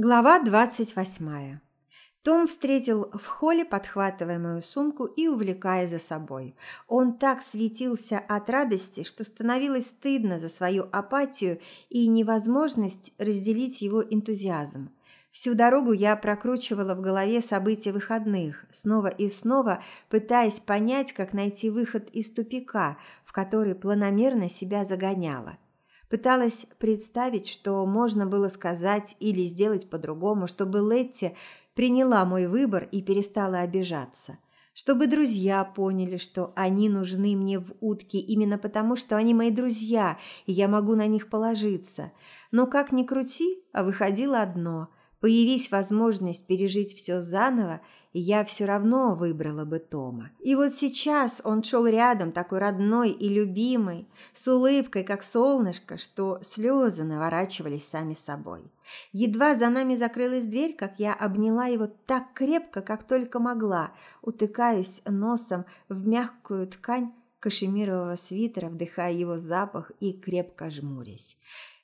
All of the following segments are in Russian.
Глава двадцать восьмая. Том встретил в холле, подхватывая мою сумку и увлекая за собой. Он так светился от радости, что становилось стыдно за свою апатию и невозможность разделить его энтузиазм. Всю дорогу я прокручивала в голове события выходных, снова и снова пытаясь понять, как найти выход из тупика, в который планомерно себя загоняла. Пыталась представить, что можно было сказать или сделать по-другому, чтобы Летти приняла мой выбор и перестала обижаться. Чтобы друзья поняли, что они нужны мне в утке именно потому, что они мои друзья, и я могу на них положиться. Но как ни крути, а выходило одно – Появись возможность пережить все заново, я все равно выбрала бы Тома. И вот сейчас он шел рядом, такой родной и любимый, с улыбкой, как солнышко, что слезы наворачивались сами собой. Едва за нами закрылась дверь, как я обняла его так крепко, как только могла, утыкаясь носом в мягкую ткань кашемирового свитера, вдыхая его запах и крепко жмурясь.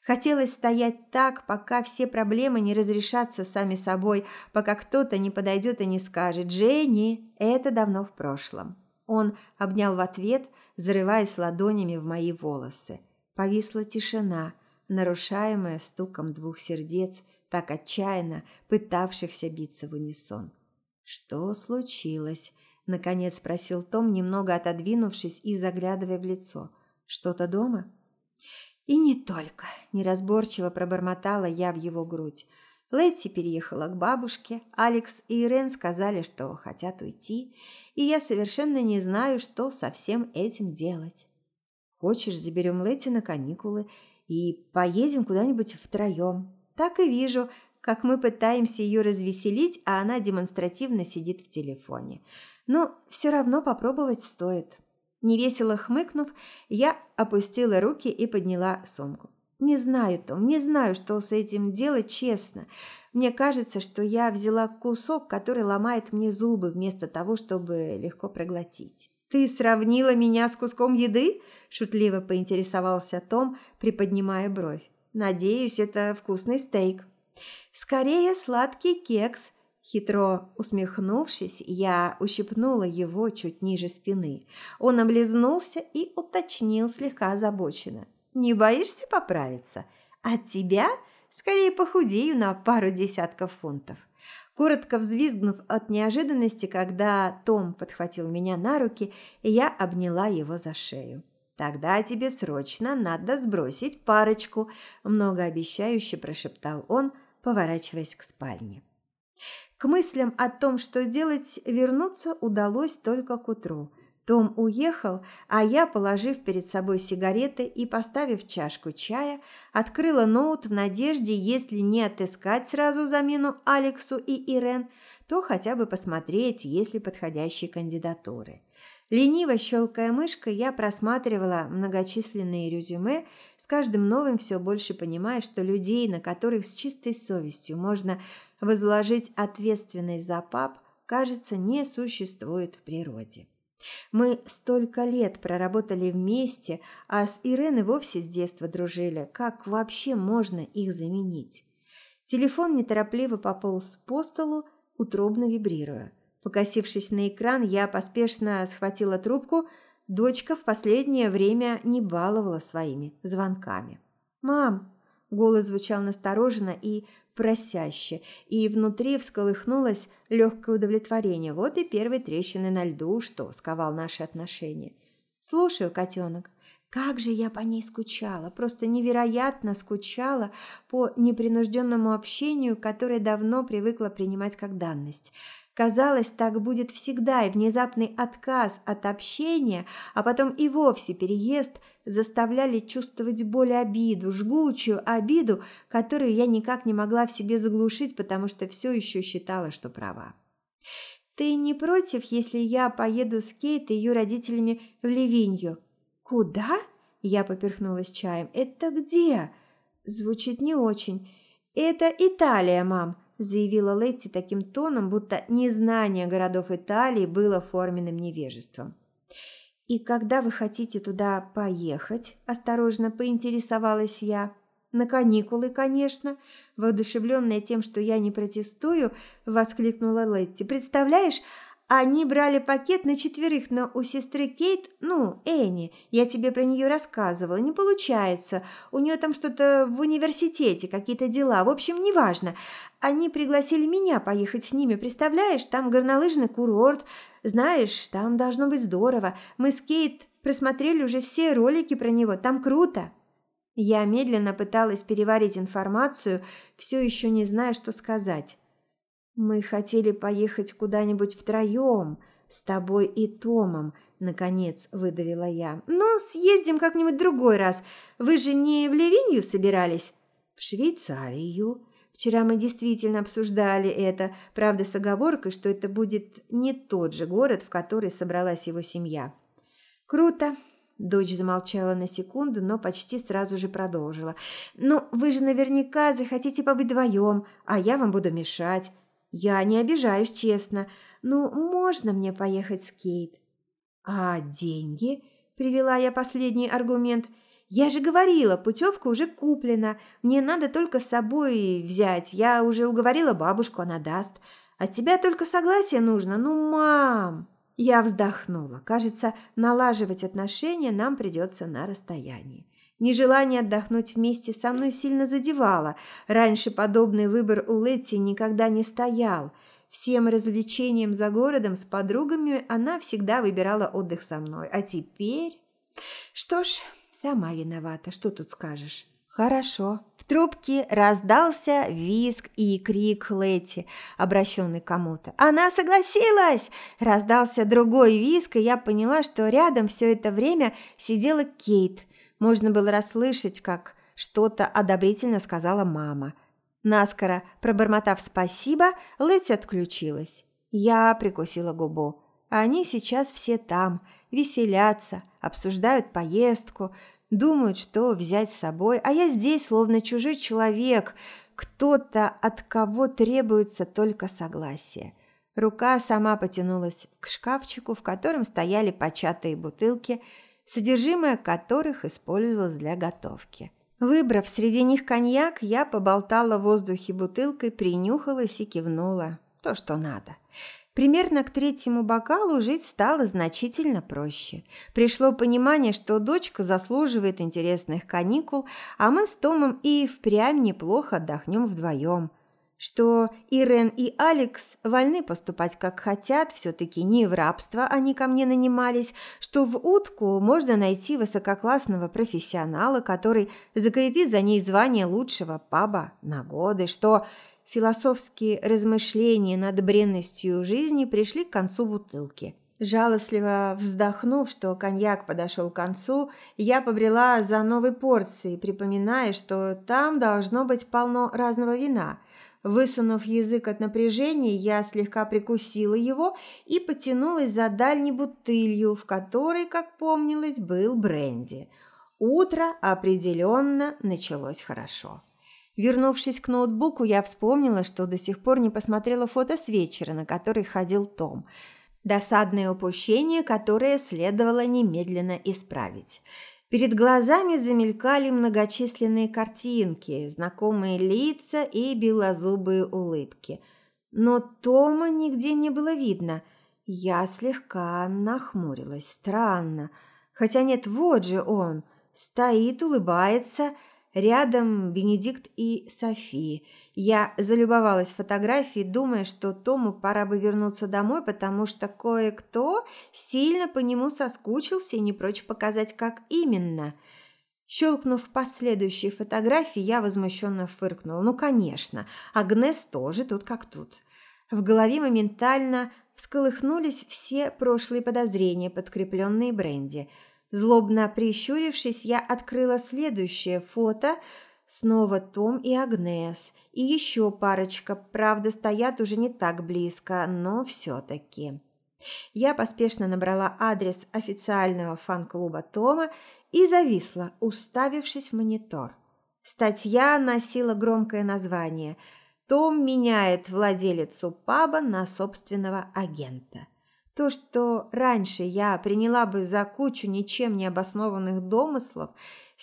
Хотелось стоять так, пока все проблемы не разрешатся сами собой, пока кто-то не подойдет и не скажет «Дженни, это давно в прошлом». Он обнял в ответ, зарываясь ладонями в мои волосы. Повисла тишина, нарушаемая стуком двух сердец, так отчаянно пытавшихся биться в унисон. «Что случилось?» – наконец спросил Том, немного отодвинувшись и заглядывая в лицо. «Что-то дома?» И не только, неразборчиво пробормотала я в его грудь. Летти переехала к бабушке, Алекс и Ирен сказали, что хотят уйти, и я совершенно не знаю, что со всем этим делать. Хочешь, заберем Летти на каникулы и поедем куда-нибудь втроем. Так и вижу, как мы пытаемся ее развеселить, а она демонстративно сидит в телефоне. Но все равно попробовать стоит. Невесело хмыкнув, я опустила руки и подняла сумку. Не знаю, Том, не знаю, что с этим делать, честно. Мне кажется, что я взяла кусок, который ломает мне зубы, вместо того, чтобы легко проглотить. «Ты сравнила меня с куском еды?» – шутливо поинтересовался Том, приподнимая бровь. «Надеюсь, это вкусный стейк». «Скорее сладкий кекс», Хитро усмехнувшись, я ущипнула его чуть ниже спины. Он облизнулся и уточнил слегка озабоченно. «Не боишься поправиться? От тебя скорее похудею на пару десятков фунтов». Коротко взвизгнув от неожиданности, когда Том подхватил меня на руки, я обняла его за шею. «Тогда тебе срочно надо сбросить парочку», – многообещающе прошептал он, поворачиваясь к спальне. К мыслям о том, что делать, вернуться удалось только к утру. Том уехал, а я, положив перед собой сигареты и поставив чашку чая, открыла ноут в надежде, если не отыскать сразу замену Алексу и Ирен, то хотя бы посмотреть, есть ли подходящие кандидатуры. Лениво щелкая мышкой, я просматривала многочисленные резюме, с каждым новым все больше понимая, что людей, на которых с чистой совестью можно возложить ответственность за пап, кажется, не существует в природе. Мы столько лет проработали вместе, а с Иреной вовсе с детства дружили. Как вообще можно их заменить? Телефон неторопливо пополз по столу, утробно вибрируя. Покосившись на экран, я поспешно схватила трубку. Дочка в последнее время не баловала своими звонками. «Мам!» – голос звучал настороженно и просяще, и внутри всколыхнулось легкое удовлетворение. Вот и первые трещины на льду, что сковал наши отношения. «Слушаю, котенок». Как же я по ней скучала, просто невероятно скучала по непринужденному общению, которое давно привыкла принимать как данность. Казалось, так будет всегда, и внезапный отказ от общения, а потом и вовсе переезд заставляли чувствовать боль и обиду, жгучую обиду, которую я никак не могла в себе заглушить, потому что все еще считала, что права. «Ты не против, если я поеду с Кейт и ее родителями в Ливинью?» «Куда?» – я поперхнулась чаем. «Это где?» «Звучит не очень». «Это Италия, мам», заявила Летти таким тоном, будто незнание городов Италии было форменным невежеством. «И когда вы хотите туда поехать?» – осторожно поинтересовалась я. На каникулы, конечно. Воодушевленная тем, что я не протестую, воскликнула Летти. Представляешь, они брали пакет на четверых, но у сестры Кейт, ну, Энни, я тебе про нее рассказывала, не получается. У нее там что-то в университете, какие-то дела. В общем, неважно. Они пригласили меня поехать с ними, представляешь? Там горнолыжный курорт. Знаешь, там должно быть здорово. Мы с Кейт просмотрели уже все ролики про него. Там круто. Я медленно пыталась переварить информацию, все еще не зная, что сказать. «Мы хотели поехать куда-нибудь втроем, с тобой и Томом», – наконец выдавила я. «Ну, съездим как-нибудь другой раз. Вы же не в Ливинью собирались?» «В Швейцарию. Вчера мы действительно обсуждали это, правда, с оговоркой, что это будет не тот же город, в который собралась его семья». «Круто. Дочь замолчала на секунду, но почти сразу же продолжила. «Ну, вы же наверняка захотите побыть вдвоем, а я вам буду мешать. Я не обижаюсь, честно. Ну, можно мне поехать с Кейт? А деньги? Привела я последний аргумент. Я же говорила, путевка уже куплена. Мне надо только с собой взять. Я уже уговорила бабушку, она даст. От тебя только согласие нужно. Ну, мам!» Я вздохнула. Кажется, налаживать отношения нам придется на расстоянии. Нежелание отдохнуть вместе со мной сильно задевало. Раньше подобный выбор у Летти никогда не стоял. Всем развлечениям за городом с подругами она всегда выбирала отдых со мной. А теперь... Что ж, сама виновата, что тут скажешь? Хорошо. В трубке раздался визг и крик Летти, обращенный кому-то. Она согласилась! Раздался другой визг, и я поняла, что рядом все это время сидела Кейт – можно было расслышать, как что-то одобрительно сказала мама. Наскоро пробормотав спасибо, Лэти отключилась. Я прикусила губу. Они сейчас все там, веселятся, обсуждают поездку, думают, что взять с собой, а я здесь словно чужой человек, кто-то, от кого требуется только согласие. Рука сама потянулась к шкафчику, в котором стояли початые бутылки – содержимое которых использовалось для готовки. Выбрав среди них коньяк, я поболтала в воздухе бутылкой, принюхалась и кивнула. То, что надо. Примерно к третьему бокалу жить стало значительно проще. Пришло понимание, что дочка заслуживает интересных каникул, а мы с Томом и впрямь неплохо отдохнем вдвоем – что Ирен и Алекс вольны поступать как хотят, все-таки не в рабство они ко мне нанимались, что в утку можно найти высококлассного профессионала, который закрепит за ней звание лучшего паба на годы, что философские размышления над бренностью жизни пришли к концу бутылки. Жалостливо вздохнув, что коньяк подошел к концу, я побрела за новой порцией, припоминая, что там должно быть полно разного вина – Высунув язык от напряжения, я слегка прикусила его и потянулась за дальней бутылью, в которой, как помнилось, был бренди. Утро определенно началось хорошо. Вернувшись к ноутбуку, я вспомнила, что до сих пор не посмотрела фото с вечера, на который ходил Том. Досадное упущение, которое следовало немедленно исправить – Перед глазами замелькали многочисленные картинки, знакомые лица и белозубые улыбки. Но Тома нигде не было видно. Я слегка нахмурилась. Странно. Хотя нет, вот же он. Стоит, улыбается, Рядом Бенедикт и Софи. Я залюбовалась фотографией, думая, что Тому пора бы вернуться домой, потому что кое-кто сильно по нему соскучился и не прочь показать, как именно. Щелкнув последующие фотографии, я возмущенно фыркнула. Ну, конечно, Агнес тоже тут как тут. В голове моментально всколыхнулись все прошлые подозрения, подкрепленные бренди – Злобно прищурившись, я открыла следующее фото. Снова Том и Агнес. И еще парочка, правда, стоят уже не так близко, но все-таки. Я поспешно набрала адрес официального фан-клуба Тома и зависла, уставившись в монитор. Статья носила громкое название «Том меняет владелицу паба на собственного агента». То, что раньше я приняла бы за кучу ничем не обоснованных домыслов,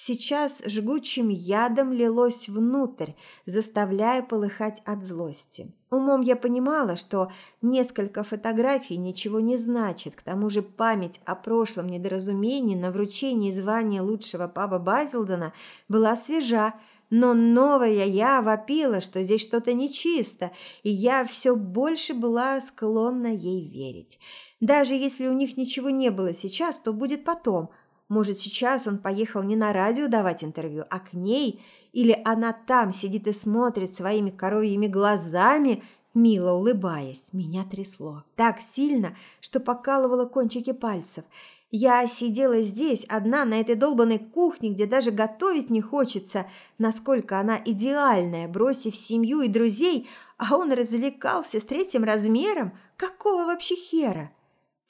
сейчас жгучим ядом лилось внутрь, заставляя полыхать от злости. Умом я понимала, что несколько фотографий ничего не значит, к тому же память о прошлом недоразумении на вручении звания лучшего паба Базилдена была свежа, но новая я вопила, что здесь что-то нечисто, и я все больше была склонна ей верить. Даже если у них ничего не было сейчас, то будет потом. Может, сейчас он поехал не на радио давать интервью, а к ней, или она там сидит и смотрит своими коровьими глазами, мило улыбаясь. Меня трясло так сильно, что покалывало кончики пальцев – я сидела здесь, одна, на этой долбанной кухне, где даже готовить не хочется, насколько она идеальная, бросив семью и друзей, а он развлекался с третьим размером? Какого вообще хера?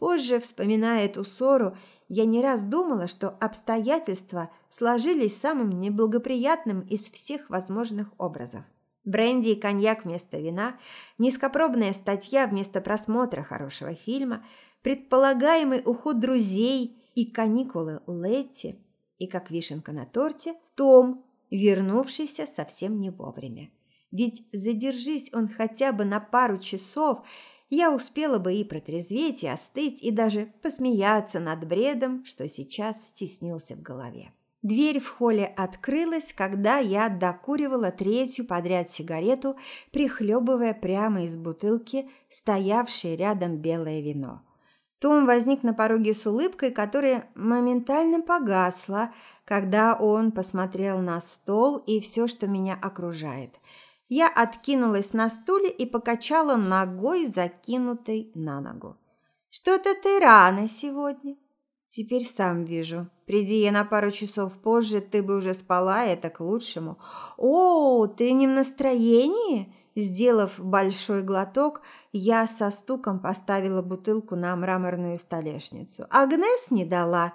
Позже, вспоминая эту ссору, я не раз думала, что обстоятельства сложились самым неблагоприятным из всех возможных образов. Бренди и коньяк вместо вина, низкопробная статья вместо просмотра хорошего фильма – предполагаемый уход друзей и каникулы Летти, и, как вишенка на торте, Том, вернувшийся совсем не вовремя. Ведь задержись он хотя бы на пару часов, я успела бы и протрезветь, и остыть, и даже посмеяться над бредом, что сейчас стеснился в голове. Дверь в холле открылась, когда я докуривала третью подряд сигарету, прихлебывая прямо из бутылки стоявшее рядом белое вино. Том возник на пороге с улыбкой, которая моментально погасла, когда он посмотрел на стол и все, что меня окружает. Я откинулась на стуле и покачала ногой, закинутой на ногу. «Что-то ты рано сегодня». «Теперь сам вижу. Приди я на пару часов позже, ты бы уже спала, это к лучшему». «О, ты не в настроении?» Сделав большой глоток, я со стуком поставила бутылку на мраморную столешницу. «Агнес не дала?»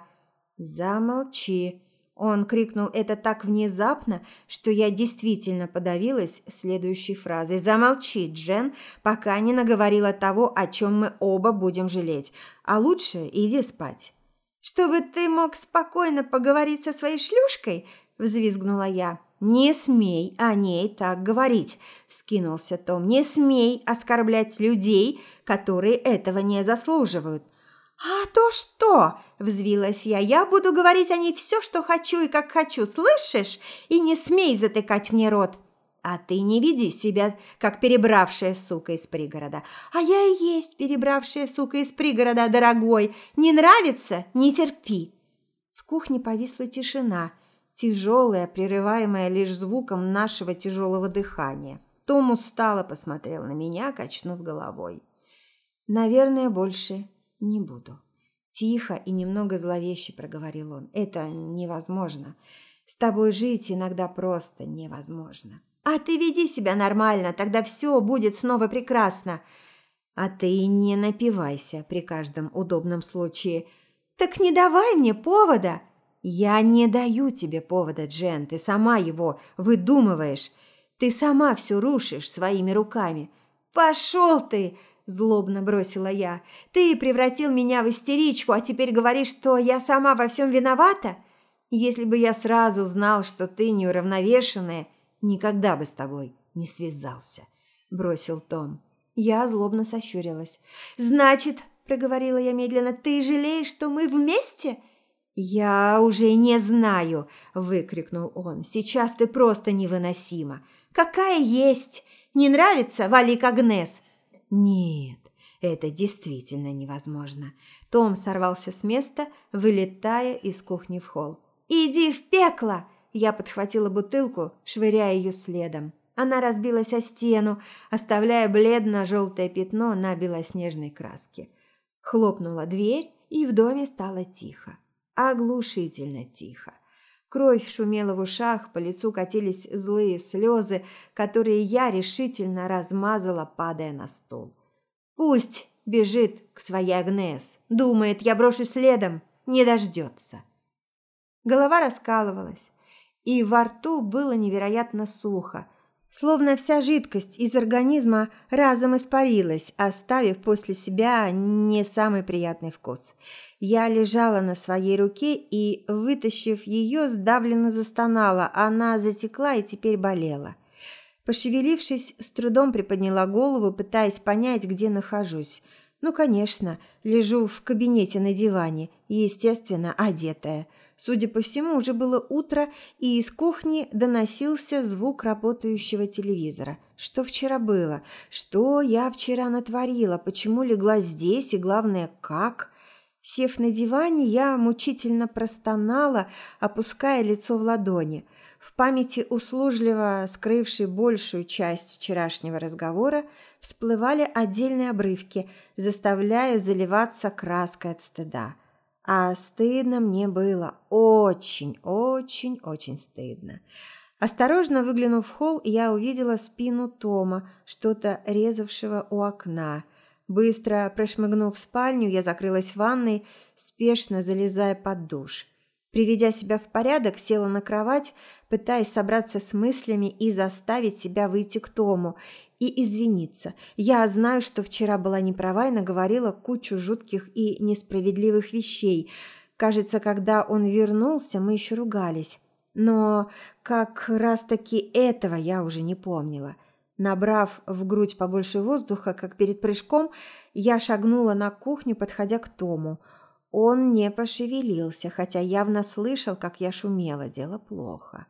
«Замолчи!» Он крикнул это так внезапно, что я действительно подавилась следующей фразой. «Замолчи, Джен, пока не наговорила того, о чем мы оба будем жалеть. А лучше иди спать». «Чтобы ты мог спокойно поговорить со своей шлюшкой?» – взвизгнула я. «Не смей о ней так говорить», – вскинулся Том. «Не смей оскорблять людей, которые этого не заслуживают». «А то что?» – взвилась я. «Я буду говорить о ней все, что хочу и как хочу, слышишь? И не смей затыкать мне рот!» «А ты не веди себя, как перебравшая сука из пригорода». «А я и есть перебравшая сука из пригорода, дорогой. Не нравится? Не терпи». В кухне повисла тишина – тяжелая, прерываемая лишь звуком нашего тяжелого дыхания. Том устало посмотрел на меня, качнув головой. «Наверное, больше не буду». Тихо и немного зловеще проговорил он. «Это невозможно. С тобой жить иногда просто невозможно». «А ты веди себя нормально, тогда все будет снова прекрасно». «А ты не напивайся при каждом удобном случае». «Так не давай мне повода!» «Я не даю тебе повода, Джен, ты сама его выдумываешь. Ты сама все рушишь своими руками». «Пошел ты!» – злобно бросила я. «Ты превратил меня в истеричку, а теперь говоришь, что я сама во всем виновата? Если бы я сразу знал, что ты неуравновешенная, никогда бы с тобой не связался», – бросил Том. Я злобно сощурилась. «Значит, – проговорила я медленно, – ты жалеешь, что мы вместе?» «Я уже не знаю!» – выкрикнул он. «Сейчас ты просто невыносима!» «Какая есть! Не нравится? Вали к Агнес!» «Нет, это действительно невозможно!» Том сорвался с места, вылетая из кухни в холл. «Иди в пекло!» Я подхватила бутылку, швыряя ее следом. Она разбилась о стену, оставляя бледно-желтое пятно на белоснежной краске. Хлопнула дверь, и в доме стало тихо оглушительно тихо. Кровь шумела в ушах, по лицу катились злые слезы, которые я решительно размазала, падая на стол. «Пусть бежит к своей Агнес. Думает, я брошу следом. Не дождется». Голова раскалывалась, и во рту было невероятно сухо. Словно вся жидкость из организма разом испарилась, оставив после себя не самый приятный вкус. Я лежала на своей руке и, вытащив ее, сдавленно застонала. Она затекла и теперь болела. Пошевелившись, с трудом приподняла голову, пытаясь понять, где нахожусь. Ну, конечно, лежу в кабинете на диване, естественно, одетая. Судя по всему, уже было утро, и из кухни доносился звук работающего телевизора. Что вчера было? Что я вчера натворила? Почему легла здесь? И главное, как? Сев на диване, я мучительно простонала, опуская лицо в ладони – в памяти услужливо скрывшей большую часть вчерашнего разговора всплывали отдельные обрывки, заставляя заливаться краской от стыда. А стыдно мне было. Очень, очень, очень стыдно. Осторожно выглянув в холл, я увидела спину Тома, что-то резавшего у окна. Быстро прошмыгнув в спальню, я закрылась в ванной, спешно залезая под душ. Приведя себя в порядок, села на кровать, пытаясь собраться с мыслями и заставить себя выйти к Тому и извиниться. Я знаю, что вчера была не права и наговорила кучу жутких и несправедливых вещей. Кажется, когда он вернулся, мы еще ругались. Но как раз-таки этого я уже не помнила. Набрав в грудь побольше воздуха, как перед прыжком, я шагнула на кухню, подходя к Тому – он не пошевелился, хотя явно слышал, как я шумела. Дело плохо.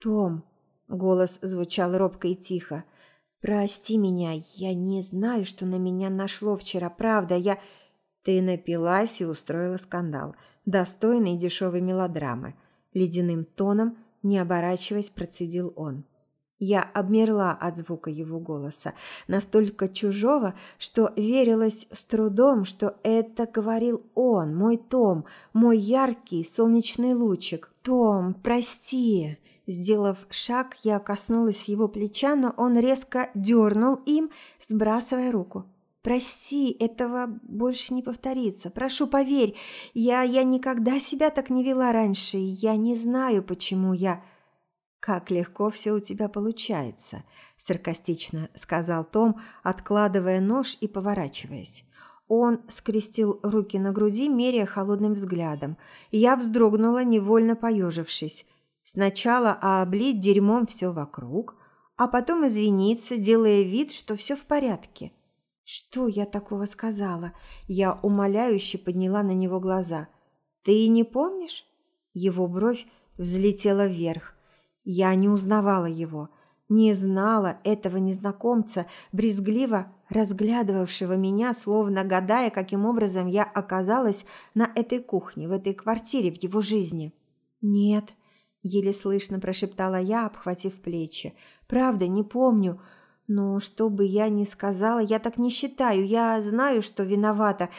«Том», — голос звучал робко и тихо, — «прости меня, я не знаю, что на меня нашло вчера, правда, я...» «Ты напилась и устроила скандал, достойный дешевой мелодрамы», — ледяным тоном, не оборачиваясь, процедил он. Я обмерла от звука его голоса, настолько чужого, что верилось с трудом, что это говорил он, мой Том, мой яркий солнечный лучик. «Том, прости!» Сделав шаг, я коснулась его плеча, но он резко дернул им, сбрасывая руку. «Прости, этого больше не повторится. Прошу, поверь, я, я никогда себя так не вела раньше, и я не знаю, почему я...» «Как легко все у тебя получается», – саркастично сказал Том, откладывая нож и поворачиваясь. Он скрестил руки на груди, меряя холодным взглядом. Я вздрогнула, невольно поежившись. Сначала облить дерьмом все вокруг, а потом извиниться, делая вид, что все в порядке. «Что я такого сказала?» Я умоляюще подняла на него глаза. «Ты не помнишь?» Его бровь взлетела вверх. Я не узнавала его, не знала этого незнакомца, брезгливо разглядывавшего меня, словно гадая, каким образом я оказалась на этой кухне, в этой квартире, в его жизни. «Нет», – еле слышно прошептала я, обхватив плечи. «Правда, не помню». Но что бы я ни сказала, я так не считаю. Я знаю, что виновата.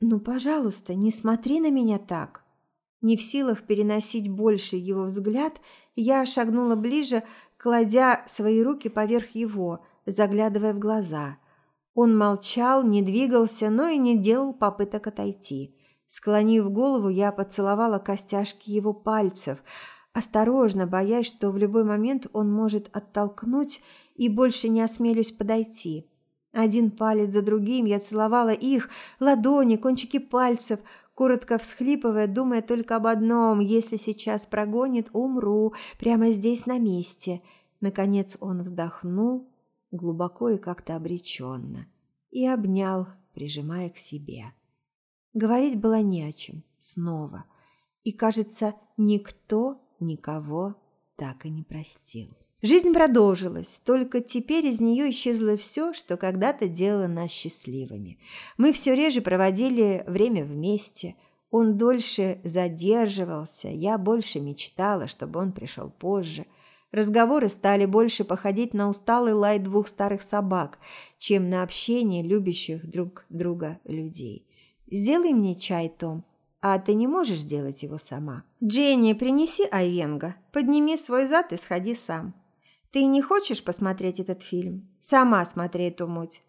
Ну, пожалуйста, не смотри на меня так. Не в силах переносить больше его взгляд, я шагнула ближе, кладя свои руки поверх его, заглядывая в глаза. Он молчал, не двигался, но и не делал попыток отойти. Склонив голову, я поцеловала костяшки его пальцев, осторожно, боясь, что в любой момент он может оттолкнуть и больше не осмелюсь подойти. Один палец за другим я целовала их, ладони, кончики пальцев, коротко всхлипывая, думая только об одном: если сейчас прогонит, умру прямо здесь на месте. Наконец он вздохнул глубоко и как-то обреченно и обнял, прижимая к себе. Говорить было не о чем снова, и, кажется, никто никого так и не простил. Жизнь продолжилась, только теперь из нее исчезло все, что когда-то делало нас счастливыми. Мы все реже проводили время вместе. Он дольше задерживался, я больше мечтала, чтобы он пришел позже. Разговоры стали больше походить на усталый лай двух старых собак, чем на общение любящих друг друга людей. «Сделай мне чай, Том», а ты не можешь сделать его сама. Дженни, принеси Айвенга. Подними свой зад и сходи сам. Ты не хочешь посмотреть этот фильм? Сама смотри эту муть.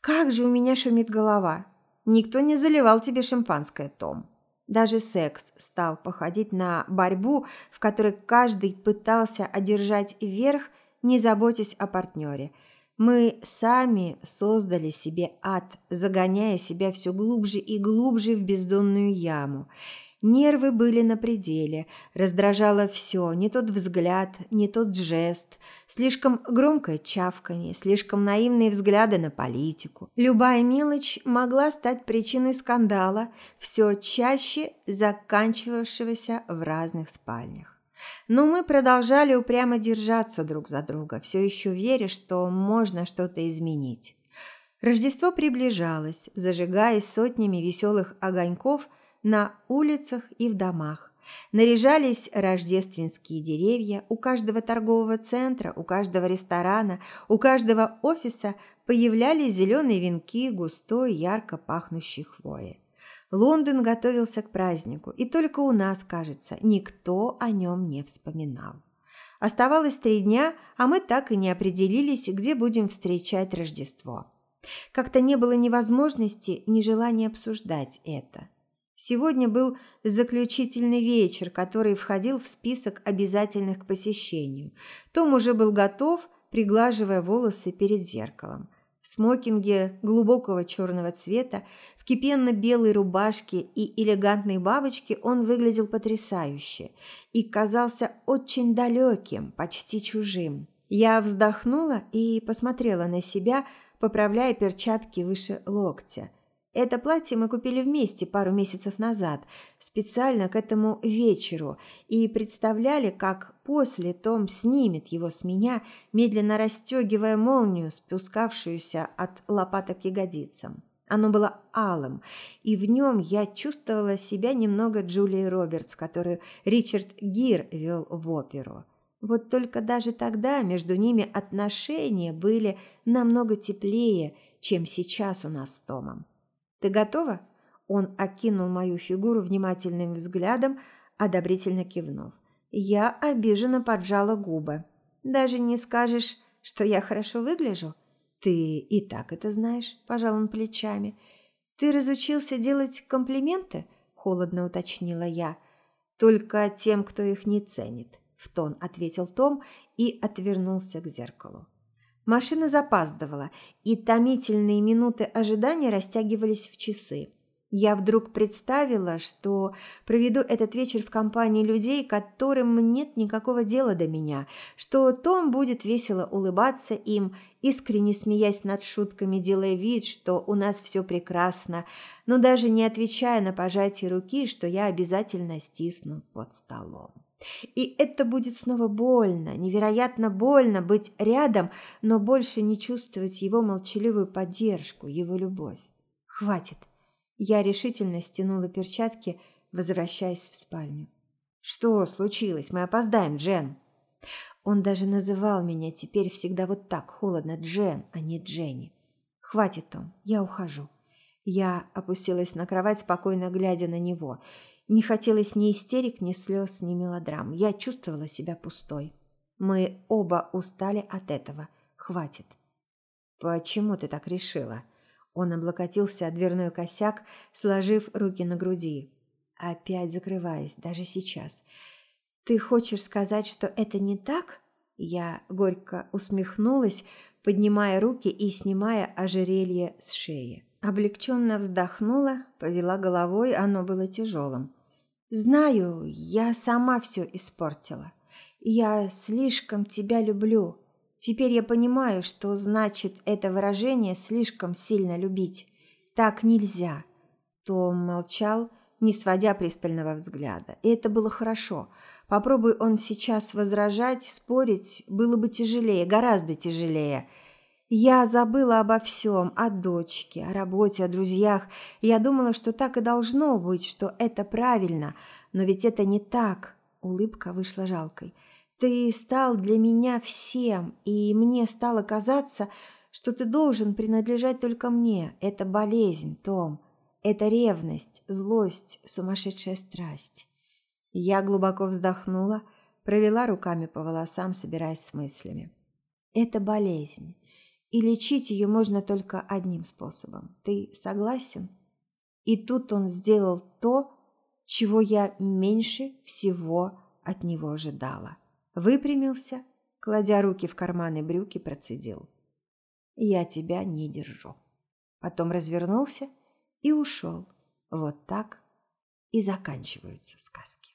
Как же у меня шумит голова. Никто не заливал тебе шампанское, Том. Даже секс стал походить на борьбу, в которой каждый пытался одержать верх не заботясь о партнере. Мы сами создали себе ад, загоняя себя все глубже и глубже в бездонную яму. Нервы были на пределе, раздражало все, не тот взгляд, не тот жест, слишком громкое чавканье, слишком наивные взгляды на политику. Любая мелочь могла стать причиной скандала, все чаще заканчивавшегося в разных спальнях. Но мы продолжали упрямо держаться друг за друга, все еще веря, что можно что-то изменить. Рождество приближалось, зажигаясь сотнями веселых огоньков – на улицах и в домах. Наряжались рождественские деревья, у каждого торгового центра, у каждого ресторана, у каждого офиса появлялись зеленые венки густой, ярко пахнущей хвои. Лондон готовился к празднику, и только у нас, кажется, никто о нем не вспоминал. Оставалось три дня, а мы так и не определились, где будем встречать Рождество. Как-то не было ни возможности, ни желания обсуждать это. Сегодня был заключительный вечер, который входил в список обязательных к посещению. Том уже был готов, приглаживая волосы перед зеркалом. В смокинге глубокого черного цвета, в кипенно-белой рубашке и элегантной бабочке он выглядел потрясающе и казался очень далеким, почти чужим. Я вздохнула и посмотрела на себя, поправляя перчатки выше локтя – это платье мы купили вместе пару месяцев назад, специально к этому вечеру, и представляли, как после Том снимет его с меня, медленно расстегивая молнию, спускавшуюся от лопаток к ягодицам. Оно было алым, и в нем я чувствовала себя немного Джулией Робертс, которую Ричард Гир вел в оперу. Вот только даже тогда между ними отношения были намного теплее, чем сейчас у нас с Томом. Ты готова?» Он окинул мою фигуру внимательным взглядом, одобрительно кивнув. Я обиженно поджала губы. «Даже не скажешь, что я хорошо выгляжу?» «Ты и так это знаешь», – пожал он плечами. «Ты разучился делать комплименты?» – холодно уточнила я. «Только тем, кто их не ценит», – в тон ответил Том и отвернулся к зеркалу. Машина запаздывала, и томительные минуты ожидания растягивались в часы. Я вдруг представила, что проведу этот вечер в компании людей, которым нет никакого дела до меня, что Том будет весело улыбаться им, искренне смеясь над шутками, делая вид, что у нас все прекрасно, но даже не отвечая на пожатие руки, что я обязательно стисну под столом. И это будет снова больно, невероятно больно быть рядом, но больше не чувствовать его молчаливую поддержку, его любовь. Хватит. Я решительно стянула перчатки, возвращаясь в спальню. Что случилось? Мы опоздаем, Джен. Он даже называл меня теперь всегда вот так холодно Джен, а не Дженни. Хватит, Том, я ухожу. Я опустилась на кровать, спокойно глядя на него. Не хотелось ни истерик, ни слез, ни мелодрам. Я чувствовала себя пустой. Мы оба устали от этого. Хватит. Почему ты так решила? Он облокотился о дверной косяк, сложив руки на груди, опять закрываясь, даже сейчас. Ты хочешь сказать, что это не так? Я горько усмехнулась, поднимая руки и снимая ожерелье с шеи. Облегченно вздохнула, повела головой, оно было тяжелым. Знаю, я сама все испортила. Я слишком тебя люблю. Теперь я понимаю, что значит это выражение слишком сильно любить. Так нельзя. Том молчал, не сводя пристального взгляда. И это было хорошо. Попробуй он сейчас возражать, спорить, было бы тяжелее, гораздо тяжелее. Я забыла обо всем, о дочке, о работе, о друзьях. Я думала, что так и должно быть, что это правильно. Но ведь это не так. Улыбка вышла жалкой. Ты стал для меня всем, и мне стало казаться, что ты должен принадлежать только мне. Это болезнь, Том. Это ревность, злость, сумасшедшая страсть. Я глубоко вздохнула, провела руками по волосам, собираясь с мыслями. Это болезнь и лечить ее можно только одним способом. Ты согласен? И тут он сделал то, чего я меньше всего от него ожидала. Выпрямился, кладя руки в карманы брюки, процедил. «Я тебя не держу». Потом развернулся и ушел. Вот так и заканчиваются сказки.